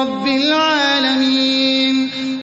رب العالمين